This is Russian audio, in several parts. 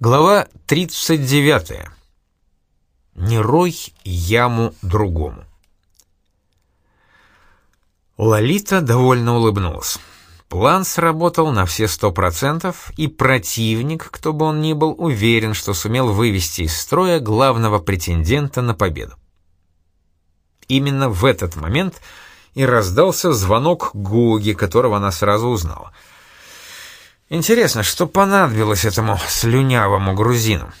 Глава 39. Не рой яму другому. Лолита довольно улыбнулась. План сработал на все сто процентов, и противник, кто бы он ни был, уверен, что сумел вывести из строя главного претендента на победу. Именно в этот момент и раздался звонок Гуги, которого она сразу узнала — Интересно, что понадобилось этому слюнявому грузину?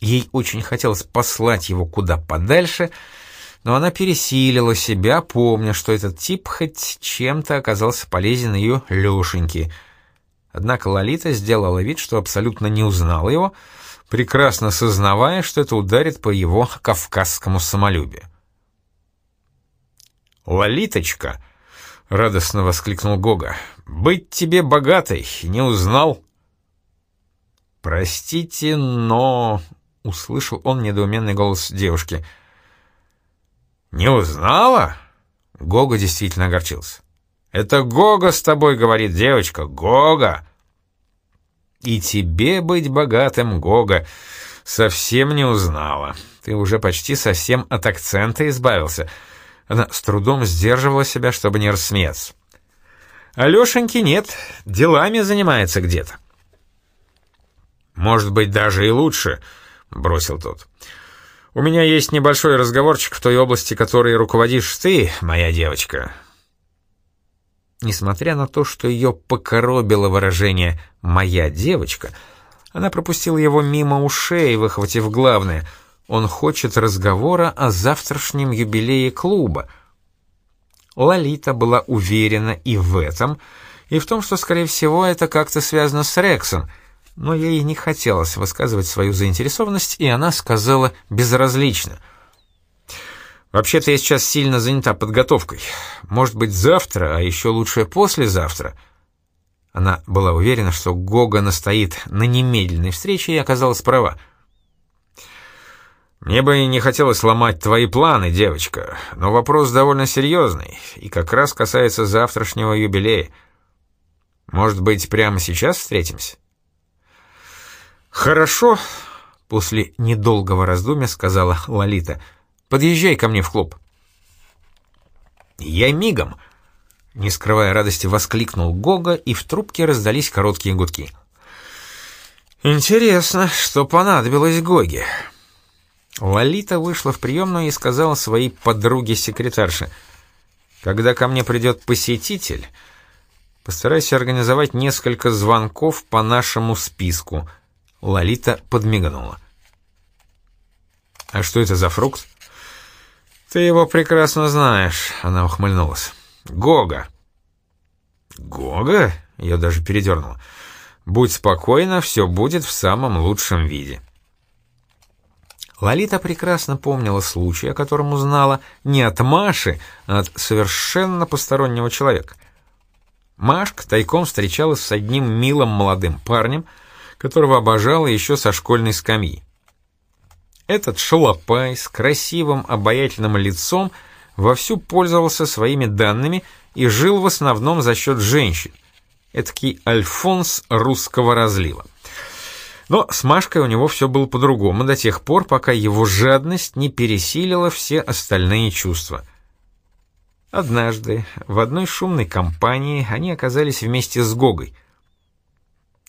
Ей очень хотелось послать его куда подальше, но она пересилила себя, помня, что этот тип хоть чем-то оказался полезен ее Лешеньке. Однако Лолита сделала вид, что абсолютно не узнала его, прекрасно сознавая, что это ударит по его кавказскому самолюбию. «Лолиточка!» — радостно воскликнул Гога. «Быть тебе богатой, не узнал?» «Простите, но...» — услышал он недоуменный голос девушки. «Не узнала?» — Гога действительно огорчился. «Это Гога с тобой говорит, девочка, Гога!» «И тебе быть богатым, Гога, совсем не узнала. Ты уже почти совсем от акцента избавился». Она с трудом сдерживала себя, чтобы не рассмеяться. Алешеньки нет, делами занимается где-то. «Может быть, даже и лучше», — бросил тот. «У меня есть небольшой разговорчик в той области, которой руководишь ты, моя девочка». Несмотря на то, что ее покоробило выражение «моя девочка», она пропустила его мимо ушей, выхватив главное — он хочет разговора о завтрашнем юбилее клуба. Лолита была уверена и в этом, и в том, что, скорее всего, это как-то связано с Рексом, но ей не хотелось высказывать свою заинтересованность, и она сказала безразлично. «Вообще-то я сейчас сильно занята подготовкой. Может быть, завтра, а еще лучше послезавтра». Она была уверена, что Гога настоит на немедленной встрече, и оказалась права. «Мне бы не хотелось ломать твои планы, девочка, но вопрос довольно серьезный и как раз касается завтрашнего юбилея. Может быть, прямо сейчас встретимся?» «Хорошо», — после недолгого раздумья сказала Лолита. «Подъезжай ко мне в клуб». «Я мигом», — не скрывая радости, воскликнул Гога, и в трубке раздались короткие гудки. «Интересно, что понадобилось Гоге?» Лолита вышла в приемную и сказала своей подруге-секретарше, «Когда ко мне придет посетитель, постарайся организовать несколько звонков по нашему списку». Лолита подмигнула. «А что это за фрукт?» «Ты его прекрасно знаешь», — она ухмыльнулась. «Гога». «Гога?» — ее даже передернуло. «Будь спокойна, все будет в самом лучшем виде». Лолита прекрасно помнила случай, о котором узнала не от Маши, а от совершенно постороннего человека. Машка тайком встречалась с одним милым молодым парнем, которого обожала еще со школьной скамьи. Этот шалопай с красивым обаятельным лицом вовсю пользовался своими данными и жил в основном за счет женщин. Этакий Альфонс русского разлива. Но с Машкой у него все было по-другому до тех пор, пока его жадность не пересилила все остальные чувства. Однажды в одной шумной компании они оказались вместе с Гогой.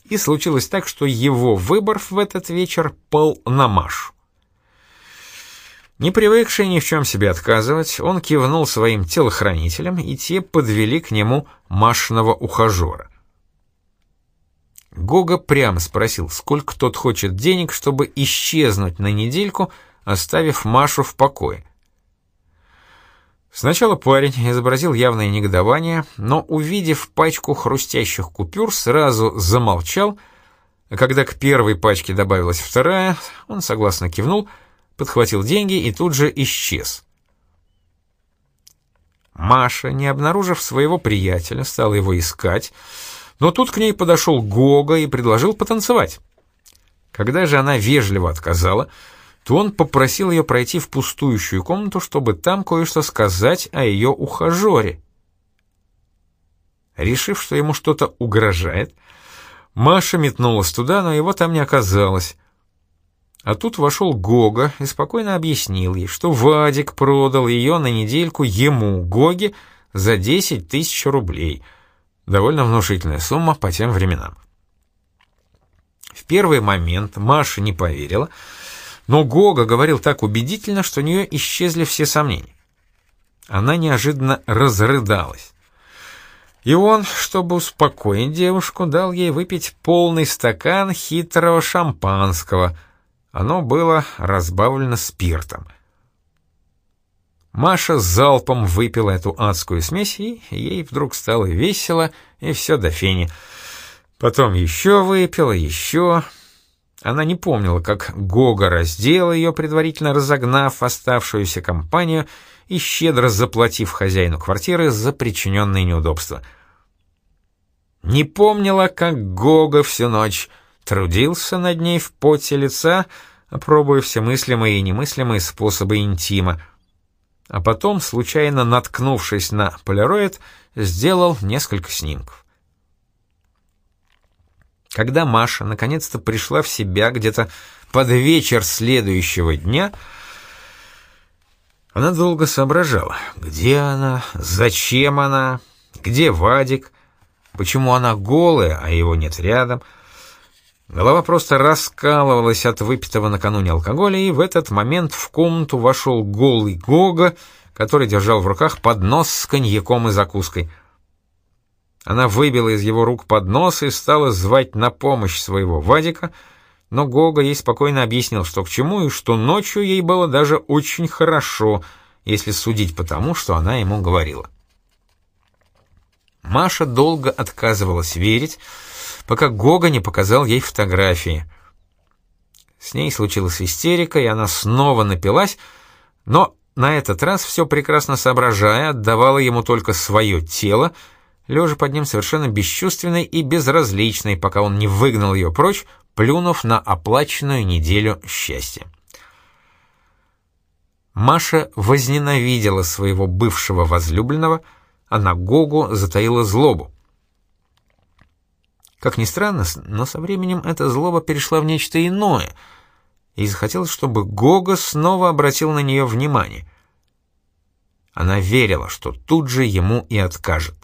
И случилось так, что его выбор в этот вечер пал на Машу. Не привыкший ни в чем себе отказывать, он кивнул своим телохранителям, и те подвели к нему Машиного ухажера. Гога прямо спросил, сколько тот хочет денег, чтобы исчезнуть на недельку, оставив Машу в покое. Сначала парень изобразил явное негодование, но, увидев пачку хрустящих купюр, сразу замолчал, а когда к первой пачке добавилась вторая, он согласно кивнул, подхватил деньги и тут же исчез. Маша, не обнаружив своего приятеля, стала его искать, но тут к ней подошел Гога и предложил потанцевать. Когда же она вежливо отказала, то он попросил ее пройти в пустующую комнату, чтобы там кое-что сказать о ее ухажере. Решив, что ему что-то угрожает, Маша метнулась туда, но его там не оказалось. А тут вошел Гога и спокойно объяснил ей, что Вадик продал ее на недельку ему, Гоге, за 10 тысяч рублей. Довольно внушительная сумма по тем временам. В первый момент Маша не поверила, но Гога говорил так убедительно, что у нее исчезли все сомнения. Она неожиданно разрыдалась. И он, чтобы успокоить девушку, дал ей выпить полный стакан хитрого шампанского — оно было разбавлено спиртом. Маша залпом выпила эту адскую смесь, и ей вдруг стало весело, и все до фени. Потом еще выпила, еще... Она не помнила, как Гога раздел ее, предварительно разогнав оставшуюся компанию и щедро заплатив хозяину квартиры за причиненные неудобства. Не помнила, как Гога всю ночь трудился над ней в поте лица, пробуя все мыслимые и немыслимые способы интима. А потом, случайно наткнувшись на полироид, сделал несколько снимков. Когда Маша наконец-то пришла в себя где-то под вечер следующего дня, она долго соображала, где она, зачем она, где Вадик, почему она голая, а его нет рядом — Голова просто раскалывалась от выпитого накануне алкоголя, и в этот момент в комнату вошел голый Гога, который держал в руках поднос с коньяком и закуской. Она выбила из его рук поднос и стала звать на помощь своего Вадика, но Гога ей спокойно объяснил, что к чему, и что ночью ей было даже очень хорошо, если судить по тому, что она ему говорила. Маша долго отказывалась верить, пока Гога не показал ей фотографии. С ней случилась истерика, и она снова напилась, но на этот раз все прекрасно соображая, отдавала ему только свое тело, лежа под ним совершенно бесчувственной и безразличной, пока он не выгнал ее прочь, плюнув на оплаченную неделю счастья. Маша возненавидела своего бывшего возлюбленного, а на Гогу затаила злобу. Как ни странно, но со временем эта злоба перешла в нечто иное, и захотелось, чтобы Гога снова обратил на нее внимание. Она верила, что тут же ему и откажет.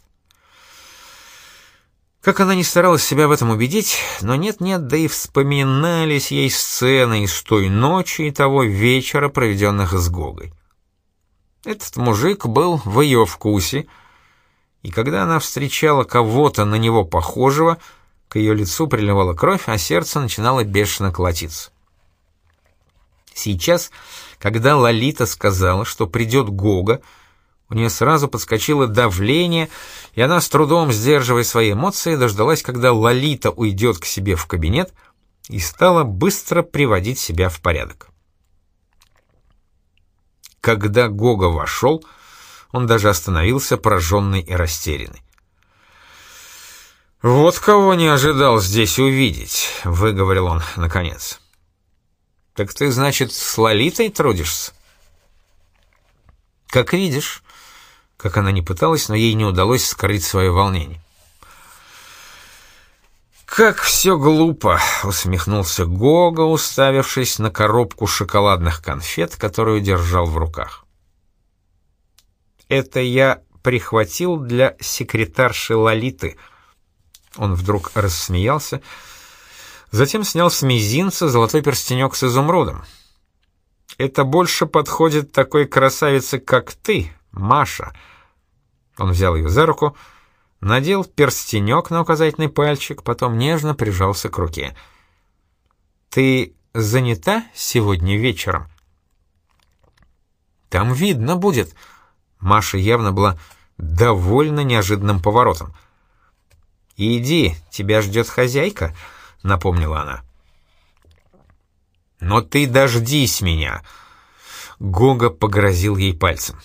Как она не старалась себя в этом убедить, но нет-нет, да и вспоминались ей сцены из той ночи и того вечера, проведенных с Гогой. Этот мужик был в ее вкусе, и когда она встречала кого-то на него похожего — к ее лицу приливала кровь, а сердце начинало бешено колотиться. Сейчас, когда Лолита сказала, что придет Гога, у нее сразу подскочило давление, и она, с трудом сдерживая свои эмоции, дождалась, когда Лолита уйдет к себе в кабинет, и стала быстро приводить себя в порядок. Когда Гога вошел, он даже остановился, пораженный и растерянный. «Вот кого не ожидал здесь увидеть», — выговорил он наконец. «Так ты, значит, с Лолитой трудишься?» «Как видишь», — как она не пыталась, но ей не удалось скрыть свое волнение. «Как все глупо!» — усмехнулся Гога, уставившись на коробку шоколадных конфет, которую держал в руках. «Это я прихватил для секретарши Лолиты», — он вдруг рассмеялся, затем снял с мизинца золотой перстенек с изумрудом. «Это больше подходит такой красавице, как ты, Маша». Он взял ее за руку, надел перстенек на указательный пальчик, потом нежно прижался к руке. «Ты занята сегодня вечером?» «Там видно будет». Маша явно была довольна неожиданным поворотом. «Иди, тебя ждет хозяйка», — напомнила она. «Но ты дождись меня», — Гога погрозил ей пальцем.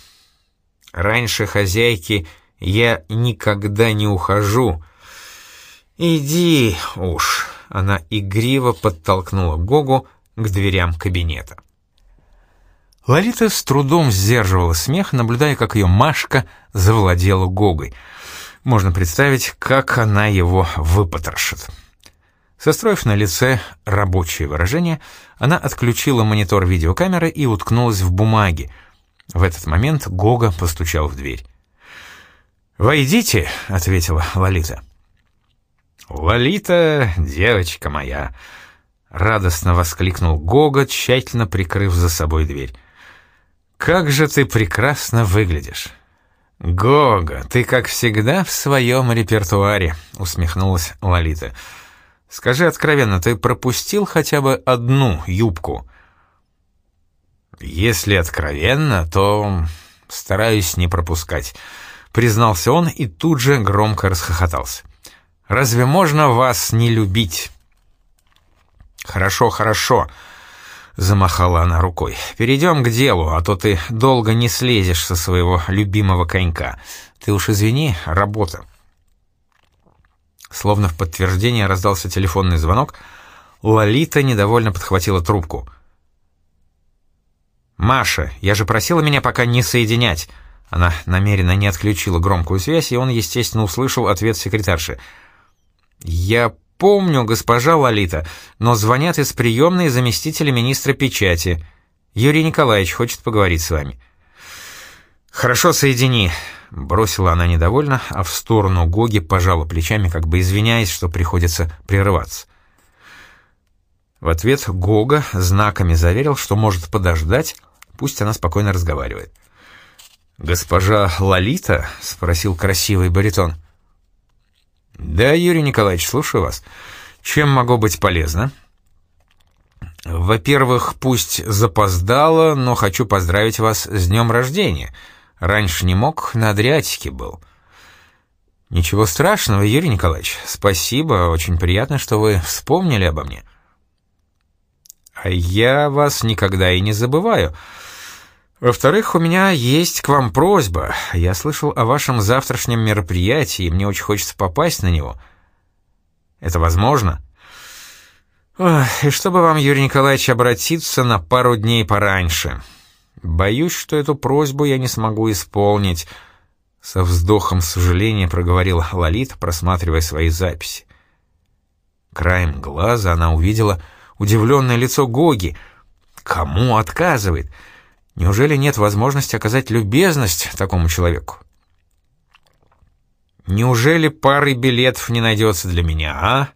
«Раньше хозяйки я никогда не ухожу». «Иди уж», — она игриво подтолкнула Гогу к дверям кабинета. Лолита с трудом сдерживала смех, наблюдая, как ее Машка завладела Гогой — можно представить, как она его выпотрошит. Состроив на лице рабочее выражение, она отключила монитор видеокамеры и уткнулась в бумаги. В этот момент Гога постучал в дверь. «Войдите», — ответила Лолита. «Лолита, девочка моя», — радостно воскликнул Гога, тщательно прикрыв за собой дверь. «Как же ты прекрасно выглядишь!» «Гога, ты, как всегда, в своем репертуаре», — усмехнулась Лолита. «Скажи откровенно, ты пропустил хотя бы одну юбку?» «Если откровенно, то стараюсь не пропускать», — признался он и тут же громко расхохотался. «Разве можно вас не любить?» «Хорошо, хорошо», Замахала она рукой. «Перейдем к делу, а то ты долго не слезешь со своего любимого конька. Ты уж извини, работа». Словно в подтверждение раздался телефонный звонок. Лолита недовольно подхватила трубку. «Маша, я же просила меня пока не соединять». Она намеренно не отключила громкую связь, и он, естественно, услышал ответ секретарши. «Я «Помню, госпожа Лолита, но звонят из приемной заместителя министра печати. Юрий Николаевич хочет поговорить с вами». «Хорошо, соедини», — бросила она недовольно, а в сторону Гоги пожала плечами, как бы извиняясь, что приходится прерываться. В ответ Гога знаками заверил, что может подождать, пусть она спокойно разговаривает. «Госпожа Лолита?» — спросил красивый баритон. — «Да, Юрий Николаевич, слушаю вас. Чем могу быть полезна?» «Во-первых, пусть запоздало, но хочу поздравить вас с днем рождения. Раньше не мог, на Адриатике был». «Ничего страшного, Юрий Николаевич. Спасибо, очень приятно, что вы вспомнили обо мне». «А я вас никогда и не забываю. Во-вторых, у меня есть к вам просьба. Я слышал о вашем завтрашнем мероприятии, и мне очень хочется попасть на него. Это возможно? Ох, и чтобы вам, Юрий Николаевич, обратиться на пару дней пораньше. Боюсь, что эту просьбу я не смогу исполнить. Со вздохом сожаления проговорила Лолита, просматривая свои записи. Краем глаза она увидела удивленное лицо Гоги. Кому отказывает? — Неужели нет возможности оказать любезность такому человеку? Неужели пары билетов не найдется для меня, а?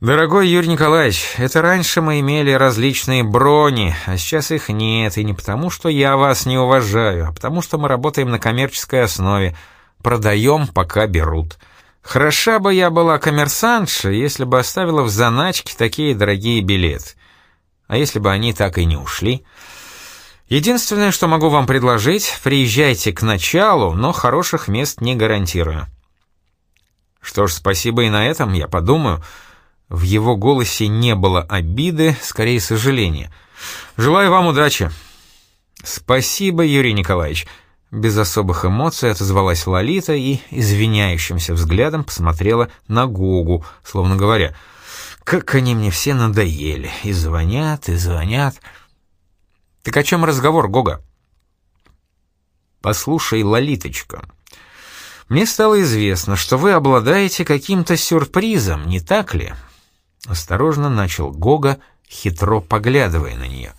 Дорогой Юрий Николаевич, это раньше мы имели различные брони, а сейчас их нет, и не потому, что я вас не уважаю, а потому, что мы работаем на коммерческой основе, продаем, пока берут. Хороша бы я была коммерсантша, если бы оставила в заначке такие дорогие билеты. А если бы они так и не ушли... Единственное, что могу вам предложить, приезжайте к началу, но хороших мест не гарантирую. Что ж, спасибо и на этом, я подумаю. В его голосе не было обиды, скорее сожаления. Желаю вам удачи. Спасибо, Юрий Николаевич. Без особых эмоций отозвалась Лолита и извиняющимся взглядом посмотрела на Гогу, словно говоря, «Как они мне все надоели, и звонят, и звонят». «Так о чем разговор, Гога?» «Послушай, Лолиточка, мне стало известно, что вы обладаете каким-то сюрпризом, не так ли?» Осторожно начал Гога, хитро поглядывая на нее.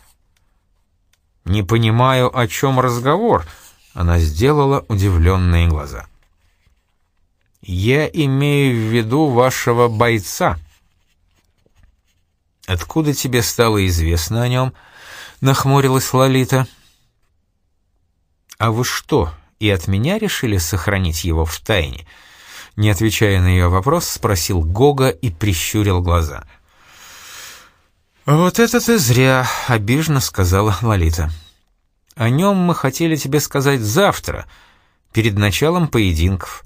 «Не понимаю, о чем разговор», — она сделала удивленные глаза. «Я имею в виду вашего бойца». «Откуда тебе стало известно о нем?» Нахмурилась Лолита. «А вы что, и от меня решили сохранить его в тайне?» Не отвечая на ее вопрос, спросил Гога и прищурил глаза. «Вот это ты зря», — обиженно сказала Лолита. «О нем мы хотели тебе сказать завтра, перед началом поединков.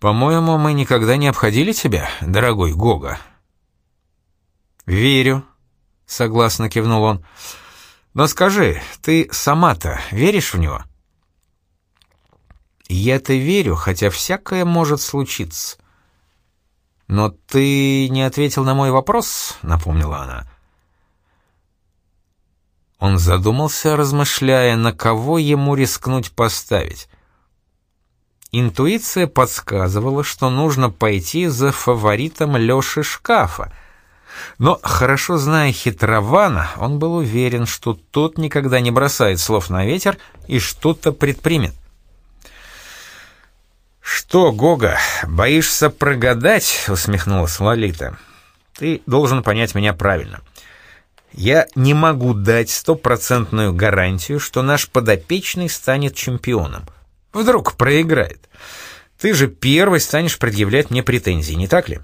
По-моему, мы никогда не обходили тебя, дорогой Гога». «Верю», — согласно кивнул он. Но скажи, ты сама-то веришь в него? Я-то верю, хотя всякое может случиться. Но ты не ответил на мой вопрос, напомнила она. Он задумался, размышляя, на кого ему рискнуть поставить. Интуиция подсказывала, что нужно пойти за фаворитом Лёши Шкафа. Но, хорошо зная хитрована, он был уверен, что тот никогда не бросает слов на ветер и что-то предпримет. «Что, Гога, боишься прогадать?» — усмехнулась Лолита. «Ты должен понять меня правильно. Я не могу дать стопроцентную гарантию, что наш подопечный станет чемпионом. Вдруг проиграет. Ты же первый станешь предъявлять мне претензии, не так ли?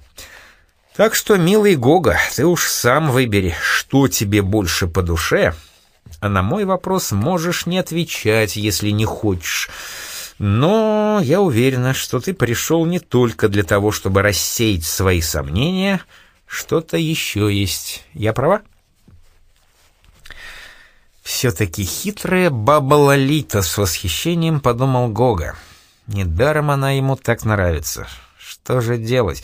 Так что, милый Гога, ты уж сам выбери, что тебе больше по душе, а на мой вопрос можешь не отвечать, если не хочешь». Но я уверена, что ты пришел не только для того, чтобы рассеять свои сомнения. Что-то еще есть. Я права? Все-таки хитрая баба Лолита с восхищением подумал Гога. Недаром она ему так нравится. Что же делать?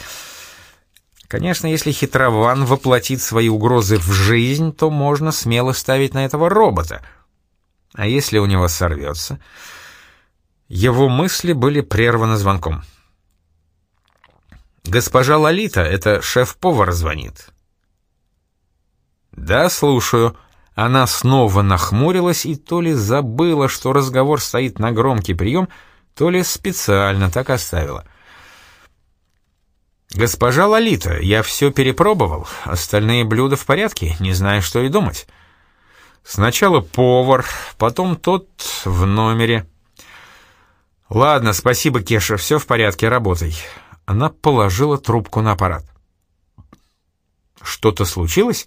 Конечно, если хитрован воплотит свои угрозы в жизнь, то можно смело ставить на этого робота. А если у него сорвется... Его мысли были прерваны звонком. «Госпожа Лолита, это шеф-повар звонит». «Да, слушаю». Она снова нахмурилась и то ли забыла, что разговор стоит на громкий прием, то ли специально так оставила. «Госпожа Лолита, я все перепробовал. Остальные блюда в порядке, не знаю, что и думать. Сначала повар, потом тот в номере». «Ладно, спасибо, Кеша, все в порядке, работай». Она положила трубку на аппарат. «Что-то случилось?»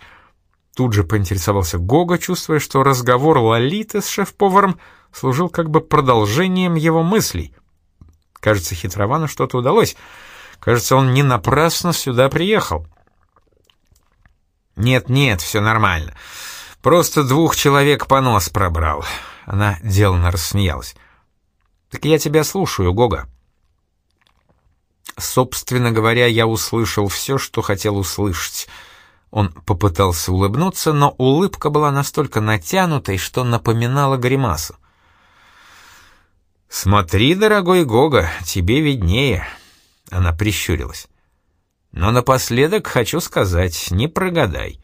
Тут же поинтересовался Гога, чувствуя, что разговор Лолиты с шеф-поваром служил как бы продолжением его мыслей. Кажется, хитровану что-то удалось. Кажется, он не напрасно сюда приехал. «Нет-нет, все нормально. Просто двух человек по нос пробрал». Она деланно рассмеялась. «Так я тебя слушаю, Гога». Собственно говоря, я услышал все, что хотел услышать. Он попытался улыбнуться, но улыбка была настолько натянутой, что напоминала гримасу. «Смотри, дорогой Гога, тебе виднее», — она прищурилась. «Но напоследок хочу сказать, не прогадай.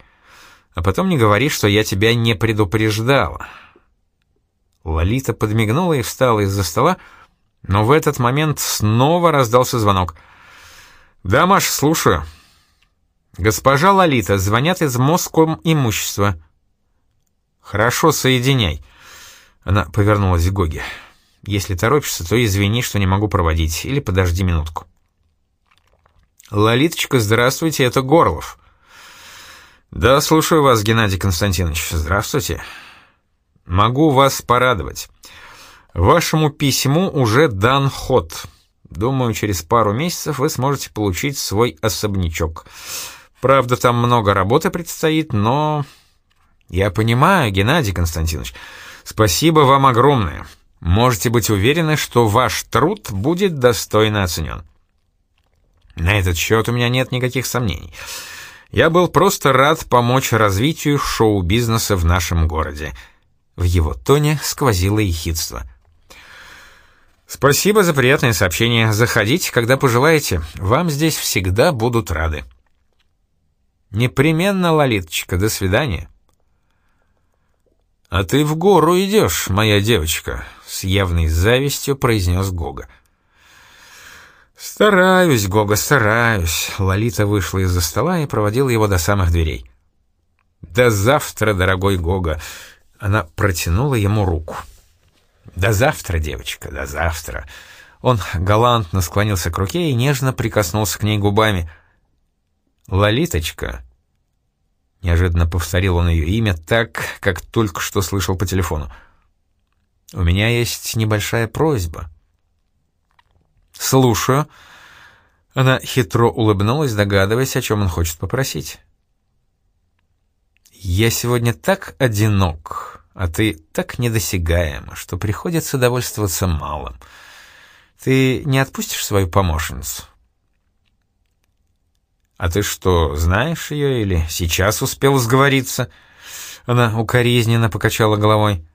А потом не говори, что я тебя не предупреждала. Лолита подмигнула и встала из-за стола, но в этот момент снова раздался звонок. «Да, Маш, слушаю». «Госпожа Лолита, звонят из Москвы имущества». «Хорошо, соединяй». Она повернулась к Гоге. «Если торопишься, то извини, что не могу проводить, или подожди минутку». «Лолиточка, здравствуйте, это Горлов». «Да, слушаю вас, Геннадий Константинович. Здравствуйте». Могу вас порадовать. Вашему письму уже дан ход. Думаю, через пару месяцев вы сможете получить свой особнячок. Правда, там много работы предстоит, но... Я понимаю, Геннадий Константинович. Спасибо вам огромное. Можете быть уверены, что ваш труд будет достойно оценен. На этот счет у меня нет никаких сомнений. Я был просто рад помочь развитию шоу-бизнеса в нашем городе. В его тоне сквозило ехидство. «Спасибо за приятное сообщение. Заходите, когда пожелаете. Вам здесь всегда будут рады». «Непременно, Лолиточка. До свидания». «А ты в гору идешь, моя девочка», — с явной завистью произнес Гога. «Стараюсь, Гога, стараюсь». Лолита вышла из-за стола и проводила его до самых дверей. «До завтра, дорогой Гога. Она протянула ему руку. «До завтра, девочка, до завтра». Он галантно склонился к руке и нежно прикоснулся к ней губами. «Лолиточка», — неожиданно повторил он ее имя так, как только что слышал по телефону. «У меня есть небольшая просьба». «Слушаю». Она хитро улыбнулась, догадываясь, о чем он хочет попросить. «Я сегодня так одинок, а ты так недосягаема, что приходится довольствоваться малым. Ты не отпустишь свою помощницу?» «А ты что, знаешь ее или сейчас успел сговориться?» Она укоризненно покачала головой.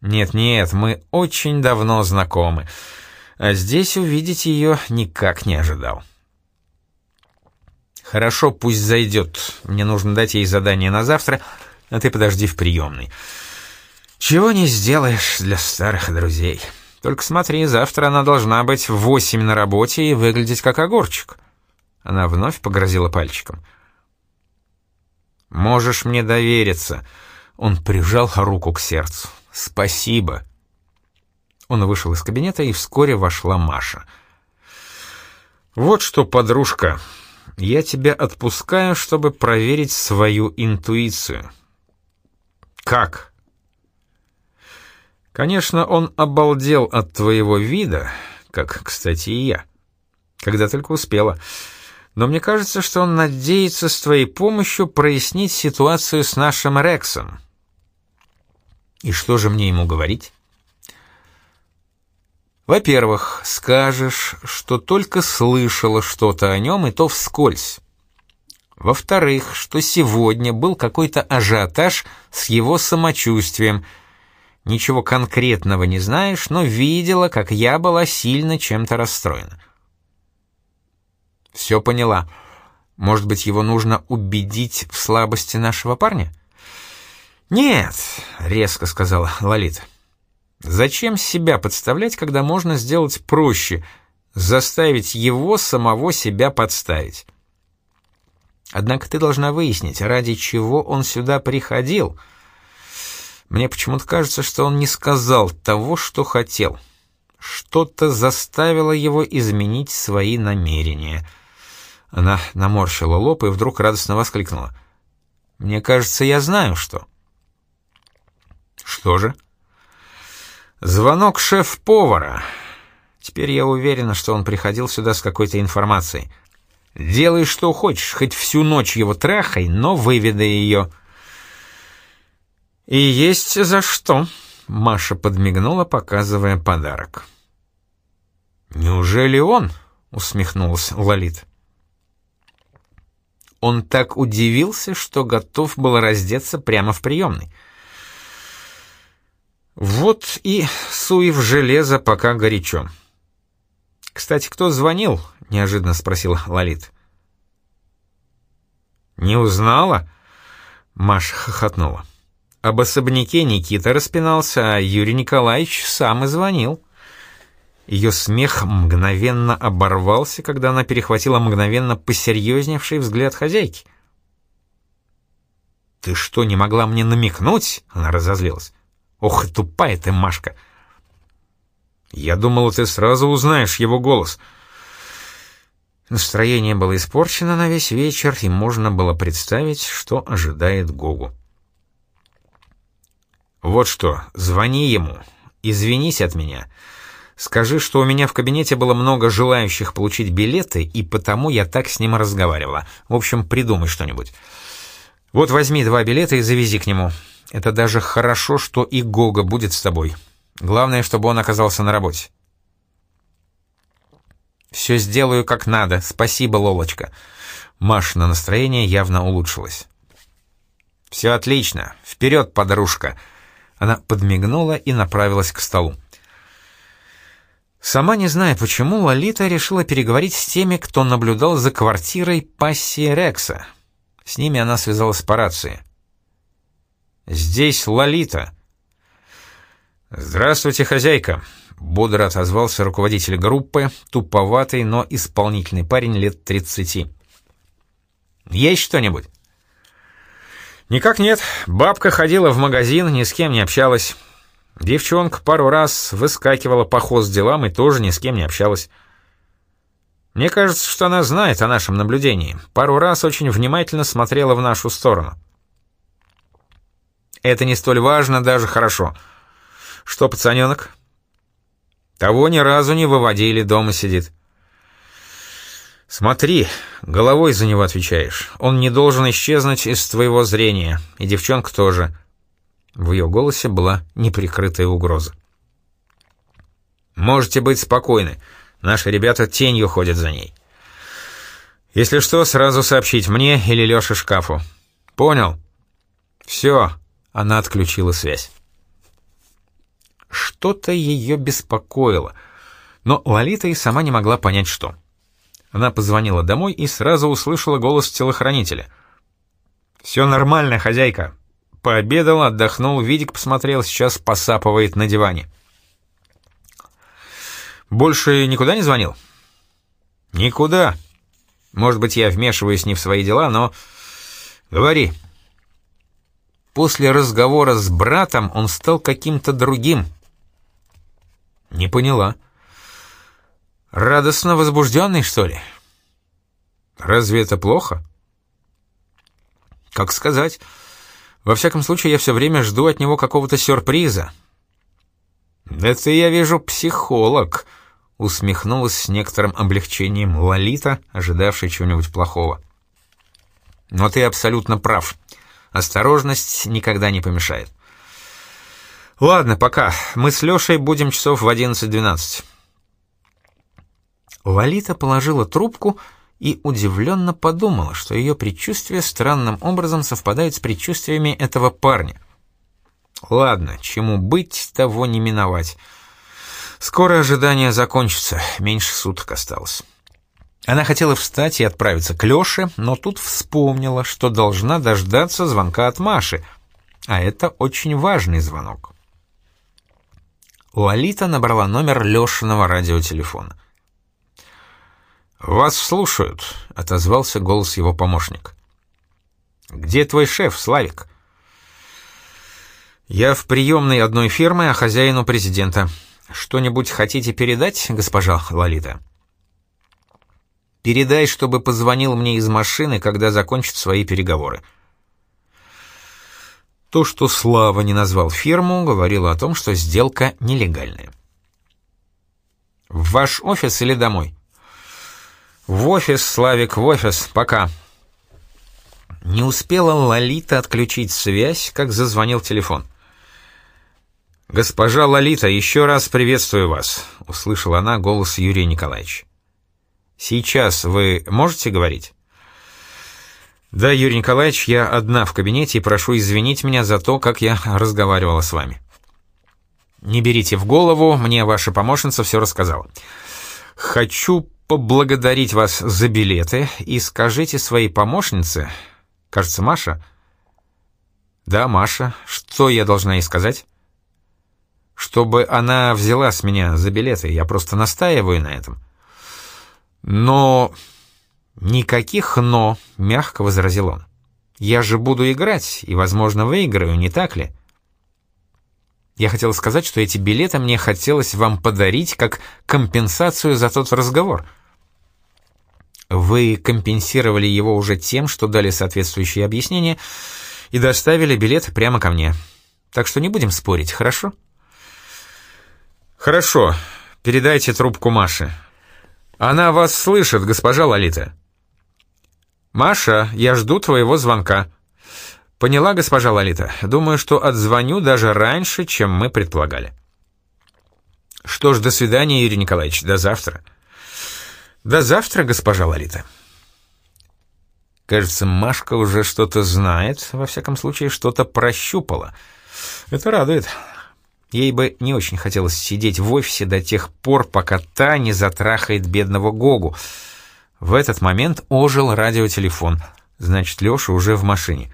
«Нет-нет, мы очень давно знакомы. А здесь увидеть ее никак не ожидал. «Хорошо, пусть зайдет. Мне нужно дать ей задание на завтра, а ты подожди в приемной. Чего не сделаешь для старых друзей. Только смотри, завтра она должна быть в восемь на работе и выглядеть как огурчик». Она вновь погрозила пальчиком. «Можешь мне довериться». Он прижал руку к сердцу. «Спасибо». Он вышел из кабинета, и вскоре вошла Маша. «Вот что, подружка, я тебя отпускаю, чтобы проверить свою интуицию». «Как?» «Конечно, он обалдел от твоего вида, как, кстати, и я, когда только успела» но мне кажется, что он надеется с твоей помощью прояснить ситуацию с нашим Рексом. И что же мне ему говорить? Во-первых, скажешь, что только слышала что-то о нем, и то вскользь. Во-вторых, что сегодня был какой-то ажиотаж с его самочувствием. Ничего конкретного не знаешь, но видела, как я была сильно чем-то расстроена. Все поняла. Может быть, его нужно убедить в слабости нашего парня? Нет, резко сказала Лолита. Зачем себя подставлять, когда можно сделать проще, заставить его самого себя подставить? Однако ты должна выяснить, ради чего он сюда приходил. Мне почему-то кажется, что он не сказал того, что хотел. Что-то заставило его изменить свои намерения. Она наморщила лоб и вдруг радостно воскликнула. «Мне кажется, я знаю, что». «Что же?» «Звонок шеф-повара. Теперь я уверена, что он приходил сюда с какой-то информацией. Делай, что хочешь, хоть всю ночь его трахай, но выведай ее». «И есть за что», — Маша подмигнула, показывая подарок. «Неужели он?» — усмехнулась Лолит. Он так удивился, что готов был раздеться прямо в приемной. Вот и суй в железо, пока горячо. «Кстати, кто звонил?» — неожиданно спросил Лолит. «Не узнала?» — Маша хохотнула. Об особняке Никита распинался, а Юрий Николаевич сам и звонил. Ее смех мгновенно оборвался, когда она перехватила мгновенно посерьезневший взгляд хозяйки. «Ты что, не могла мне намекнуть?» — она разозлилась. «Ох, тупая ты, Машка!» «Я думала, ты сразу узнаешь его голос». Настроение было испорчено на весь вечер, и можно было представить, что ожидает Гогу. «Вот что, звони ему, извинись от меня». Скажи, что у меня в кабинете было много желающих получить билеты, и потому я так с ним разговаривала. В общем, придумай что-нибудь. Вот возьми два билета и завези к нему. Это даже хорошо, что и Гога будет с тобой. Главное, чтобы он оказался на работе. «Все сделаю как надо. Спасибо, Лолочка». Машина настроение явно улучшилось. «Все отлично. Вперед, подружка!» Она подмигнула и направилась к столу. Сама не зная почему, Лолита решила переговорить с теми, кто наблюдал за квартирой пассии Рекса. С ними она связалась по рации. «Здесь Лолита». «Здравствуйте, хозяйка», — бодро отозвался руководитель группы, туповатый, но исполнительный парень лет тридцати. «Есть что-нибудь?» «Никак нет. Бабка ходила в магазин, ни с кем не общалась. Девчонка пару раз выскакивала по делам и тоже ни с кем не общалась. Мне кажется, что она знает о нашем наблюдении. Пару раз очень внимательно смотрела в нашу сторону. Это не столь важно, даже хорошо. Что, пацаненок? Того ни разу не выводили, дома сидит. Смотри, головой за него отвечаешь. Он не должен исчезнуть из твоего зрения, и девчонка тоже. В ее голосе была неприкрытая угроза. «Можете быть спокойны. Наши ребята тенью ходят за ней. Если что, сразу сообщить мне или Леше шкафу. Понял?» «Все», — она отключила связь. Что-то ее беспокоило. Но Лолита и сама не могла понять, что. Она позвонила домой и сразу услышала голос телохранителя. «Все нормально, хозяйка». Пообедал, отдохнул, Видик посмотрел, сейчас посапывает на диване. «Больше никуда не звонил?» «Никуда. Может быть, я вмешиваюсь не в свои дела, но...» «Говори». После разговора с братом он стал каким-то другим. «Не поняла». Радостно возбужденный, что ли? Разве это плохо? Как сказать? Во всяком случае, я все время жду от него какого-то сюрприза. «Это я вижу психолог», — усмехнулась с некоторым облегчением Лолита, ожидавшая чего-нибудь плохого. «Но ты абсолютно прав. Осторожность никогда не помешает». «Ладно, пока. Мы с Лешей будем часов в одиннадцать-двенадцать». Лолита положила трубку и удивленно подумала, что ее предчувствия странным образом совпадают с предчувствиями этого парня. Ладно, чему быть, того не миновать. Скоро ожидание закончится, меньше суток осталось. Она хотела встать и отправиться к Лёше, но тут вспомнила, что должна дождаться звонка от Маши, а это очень важный звонок. Лолита набрала номер Лёшиного радиотелефона. «Вас слушают», — отозвался голос его помощник. «Где твой шеф, Славик?» «Я в приемной одной фирмы, а хозяину президента. Что-нибудь хотите передать, госпожа Лолита?» «Передай, чтобы позвонил мне из машины, когда закончит свои переговоры». То, что Слава не назвал фирму, говорило о том, что сделка нелегальная. «В ваш офис или домой?» «В офис, Славик, в офис, пока». Не успела Лолита отключить связь, как зазвонил телефон. «Госпожа Лолита, еще раз приветствую вас», — услышала она голос Юрия Николаевича. «Сейчас вы можете говорить?» «Да, Юрий Николаевич, я одна в кабинете и прошу извинить меня за то, как я разговаривала с вами». «Не берите в голову, мне ваша помощница все рассказала. Хочу поблагодарить вас за билеты и скажите своей помощнице, кажется, Маша. Да, Маша, что я должна ей сказать? Чтобы она взяла с меня за билеты, я просто настаиваю на этом. Но... Никаких «но», — мягко возразил он. Я же буду играть и, возможно, выиграю, не так ли? Я хотел сказать, что эти билеты мне хотелось вам подарить как компенсацию за тот разговор. Вы компенсировали его уже тем, что дали соответствующие объяснения и доставили билет прямо ко мне. Так что не будем спорить, хорошо? Хорошо. Передайте трубку Маше. Она вас слышит, госпожа Лолита. Маша, я жду твоего звонка. Поняла, госпожа Лолита. Думаю, что отзвоню даже раньше, чем мы предполагали. Что ж, до свидания, Юрий Николаевич. До завтра. До завтра, госпожа Лолита. Кажется, Машка уже что-то знает, во всяком случае, что-то прощупала. Это радует. Ей бы не очень хотелось сидеть в офисе до тех пор, пока та не затрахает бедного Гогу. В этот момент ожил радиотелефон. Значит, Леша уже в машине.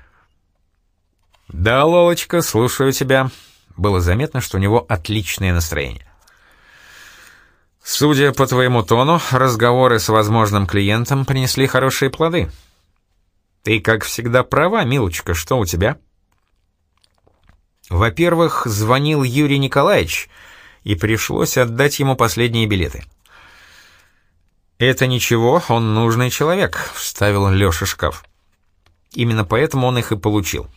«Да, Лолочка, слушаю тебя». Было заметно, что у него отличное настроение. Судя по твоему тону, разговоры с возможным клиентом принесли хорошие плоды. Ты, как всегда, права, милочка, что у тебя? Во-первых, звонил Юрий Николаевич, и пришлось отдать ему последние билеты. «Это ничего, он нужный человек», — вставил Леша шкаф. Именно поэтому он их и получил.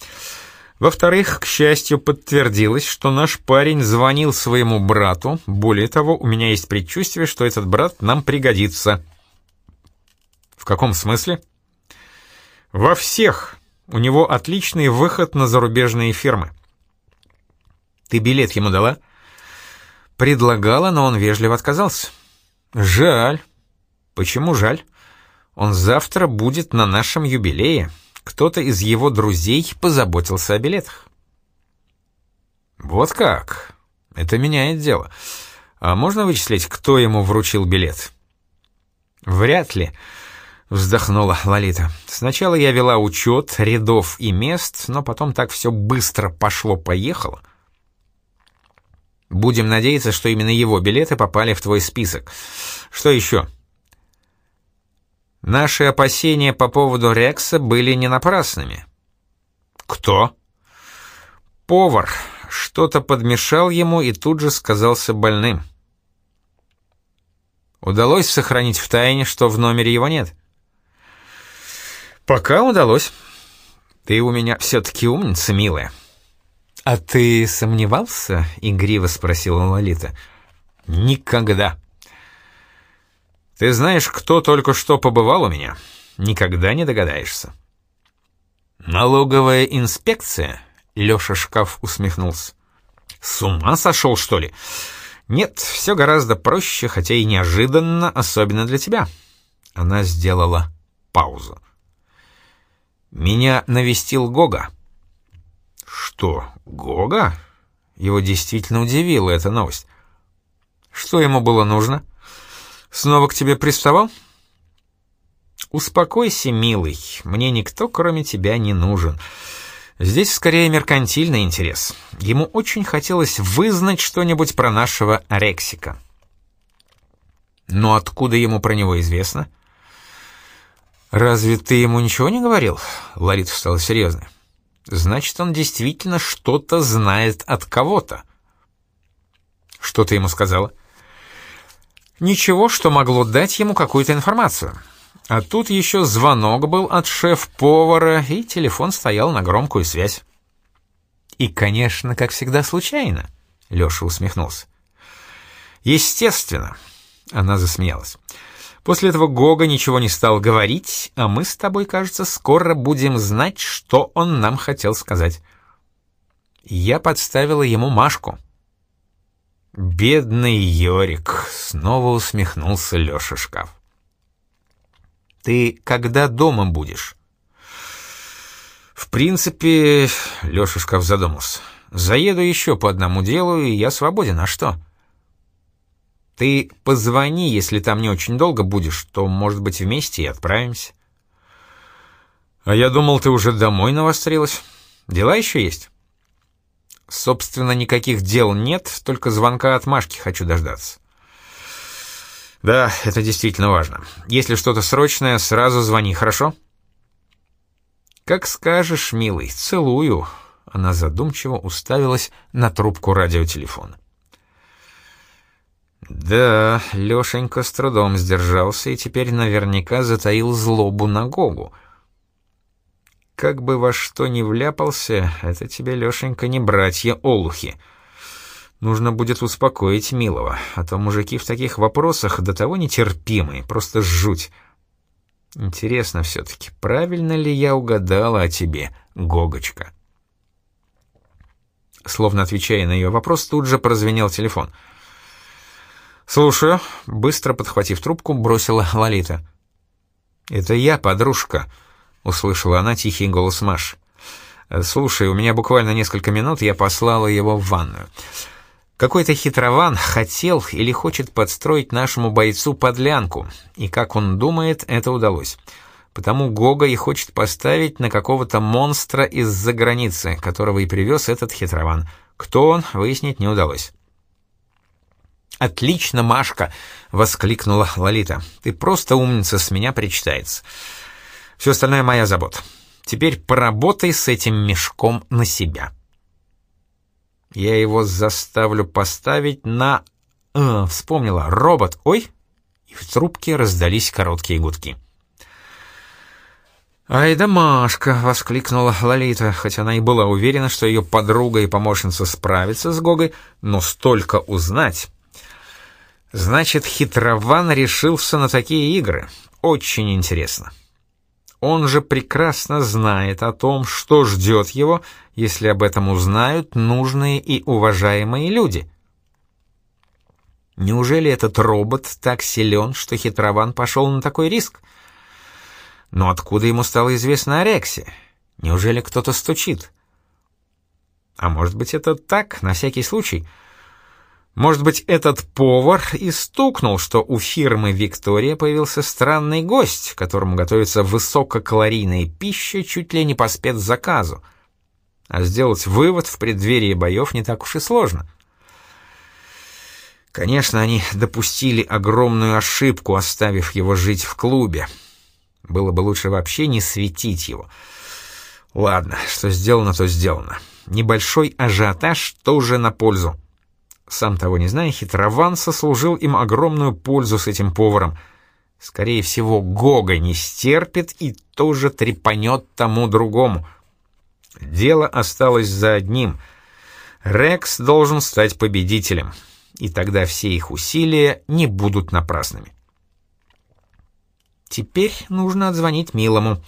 Во-вторых, к счастью, подтвердилось, что наш парень звонил своему брату. Более того, у меня есть предчувствие, что этот брат нам пригодится. В каком смысле? Во всех. У него отличный выход на зарубежные фирмы. Ты билет ему дала? Предлагала, но он вежливо отказался. Жаль. Почему жаль? Он завтра будет на нашем юбилее кто-то из его друзей позаботился о билетах. Вот как? Это меняет дело. А можно вычислить, кто ему вручил билет? Вряд ли, вздохнула Лолита. Сначала я вела учет рядов и мест, но потом так все быстро пошло-поехало. Будем надеяться, что именно его билеты попали в твой список. Что еще? Наши опасения по поводу Рекса были не напрасными. Кто? Повар. Что-то подмешал ему и тут же сказался больным. Удалось сохранить в тайне, что в номере его нет. Пока удалось. Ты у меня все-таки умница, милая. А ты сомневался? Игриво спросила Лолита. Никогда. Ты знаешь, кто только что побывал у меня? Никогда не догадаешься. Налоговая инспекция? Лёша Шкаф усмехнулся. С ума сошел, что ли? Нет, все гораздо проще, хотя и неожиданно, особенно для тебя. Она сделала паузу. Меня навестил Гога. Что, Гога? Его действительно удивила эта новость. Что ему было нужно? Снова к тебе приставал? Успокойся, милый, мне никто, кроме тебя, не нужен. Здесь скорее меркантильный интерес. Ему очень хотелось вызнать что-нибудь про нашего Рексика. Но откуда ему про него известно? — «Разве ты ему ничего не говорил?» Ларита стала серьезной. «Значит, он действительно что-то знает от кого-то». «Что ты ему сказала?» «Ничего, что могло дать ему какую-то информацию. А тут еще звонок был от шеф-повара, и телефон стоял на громкую связь». «И, конечно, как всегда, случайно», — Леша усмехнулся. «Естественно», — она засмеялась. После этого Гога ничего не стал говорить, а мы с тобой, кажется, скоро будем знать, что он нам хотел сказать. Я подставила ему Машку. Бедный Йорик, снова усмехнулся Лёша Шкаф. Ты когда дома будешь? В принципе, Лёша Шкаф задумался. Заеду еще по одному делу, и я свободен, а что? — ты позвони, если там не очень долго будешь, то, может быть, вместе и отправимся. А я думал, ты уже домой навострилась. Дела еще есть? Собственно, никаких дел нет, только звонка от Машки хочу дождаться. Да, это действительно важно. Если что-то срочное, сразу звони, хорошо? Как скажешь, милый, целую. Она задумчиво уставилась на трубку радиотелефона. Да, Лёшенька с трудом сдержался и теперь наверняка затаил злобу на Гогу. Как бы во что ни вляпался, это тебе, Лёшенька, не братья-олухи. Нужно будет успокоить милого, а то мужики в таких вопросах до того нетерпимые, просто жуть. Интересно все-таки, правильно ли я угадала о тебе, Гогочка? Словно отвечая на ее вопрос, тут же прозвенел телефон — «Слушаю», — быстро подхватив трубку, бросила Лолита. «Это я, подружка», — услышала она тихий голос Маш. «Слушай, у меня буквально несколько минут, я послала его в ванную. Какой-то хитрован хотел или хочет подстроить нашему бойцу подлянку, и, как он думает, это удалось. Потому Гога и хочет поставить на какого-то монстра из-за границы, которого и привез этот хитрован. Кто он, выяснить не удалось». «Отлично, Машка!» — воскликнула Лолита. «Ты просто умница, с меня причитается. Все остальное моя забота. Теперь поработай с этим мешком на себя». Я его заставлю поставить на... Э, вспомнила, робот, ой! И в трубке раздались короткие гудки. «Ай да Машка!» — воскликнула Лолита, хотя она и была уверена, что ее подруга и помощница справятся с Гогой, но столько узнать... Значит, хитрован решился на такие игры. Очень интересно. Он же прекрасно знает о том, что ждет его, если об этом узнают нужные и уважаемые люди. Неужели этот робот так силен, что хитрован пошел на такой риск? Но откуда ему стало известно о Рексе? Неужели кто-то стучит? А может быть, это так, на всякий случай — Может быть, этот повар и стукнул, что у фирмы «Виктория» появился странный гость, которому готовится высококалорийная пища чуть ли не по спецзаказу. А сделать вывод в преддверии боев не так уж и сложно. Конечно, они допустили огромную ошибку, оставив его жить в клубе. Было бы лучше вообще не светить его. Ладно, что сделано, то сделано. Небольшой ажиотаж тоже на пользу. Сам того не зная, хитрован сослужил им огромную пользу с этим поваром. Скорее всего, Гога не стерпит и тоже трепанет тому другому. Дело осталось за одним. Рекс должен стать победителем, и тогда все их усилия не будут напрасными. Теперь нужно отзвонить Милому.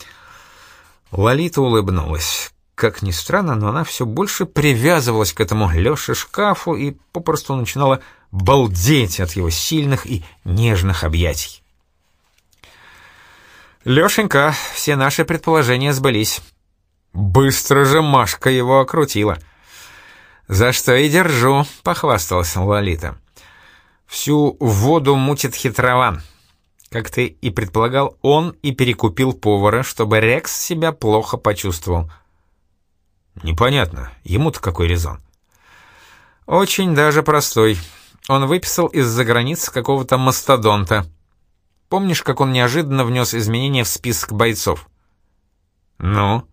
Лолита улыбнулась. Как ни странно, но она все больше привязывалась к этому Лёше шкафу и попросту начинала балдеть от его сильных и нежных объятий. «Лёшенька, все наши предположения сбылись. Быстро же Машка его окрутила. За что и держу», — похвасталась Лолита. «Всю воду мутит хитрован. Как ты и предполагал, он и перекупил повара, чтобы Рекс себя плохо почувствовал». Непонятно, ему-то какой резон? Очень даже простой. Он выписал из-за границ какого-то мастодонта. Помнишь, как он неожиданно внес изменения в список бойцов? Ну?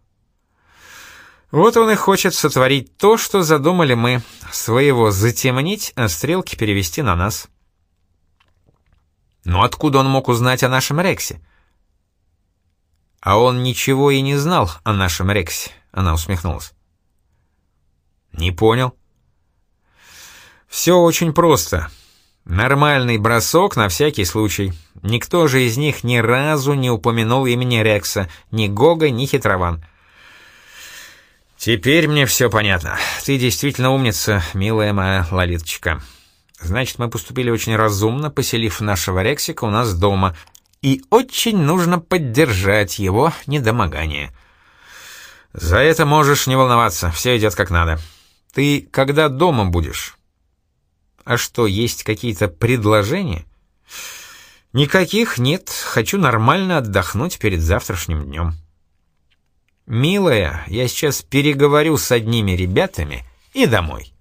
Вот он и хочет сотворить то, что задумали мы. Своего затемнить, а стрелки перевести на нас. Но откуда он мог узнать о нашем Рексе? А он ничего и не знал о нашем Рексе. Она усмехнулась. «Не понял». «Все очень просто. Нормальный бросок на всякий случай. Никто же из них ни разу не упомянул имени Рекса, ни Гога, ни Хитрован». «Теперь мне все понятно. Ты действительно умница, милая моя Лолиточка. Значит, мы поступили очень разумно, поселив нашего Рексика у нас дома, и очень нужно поддержать его недомогание». «За это можешь не волноваться, все идет как надо. Ты когда дома будешь?» «А что, есть какие-то предложения?» «Никаких нет. Хочу нормально отдохнуть перед завтрашним днем». «Милая, я сейчас переговорю с одними ребятами и домой».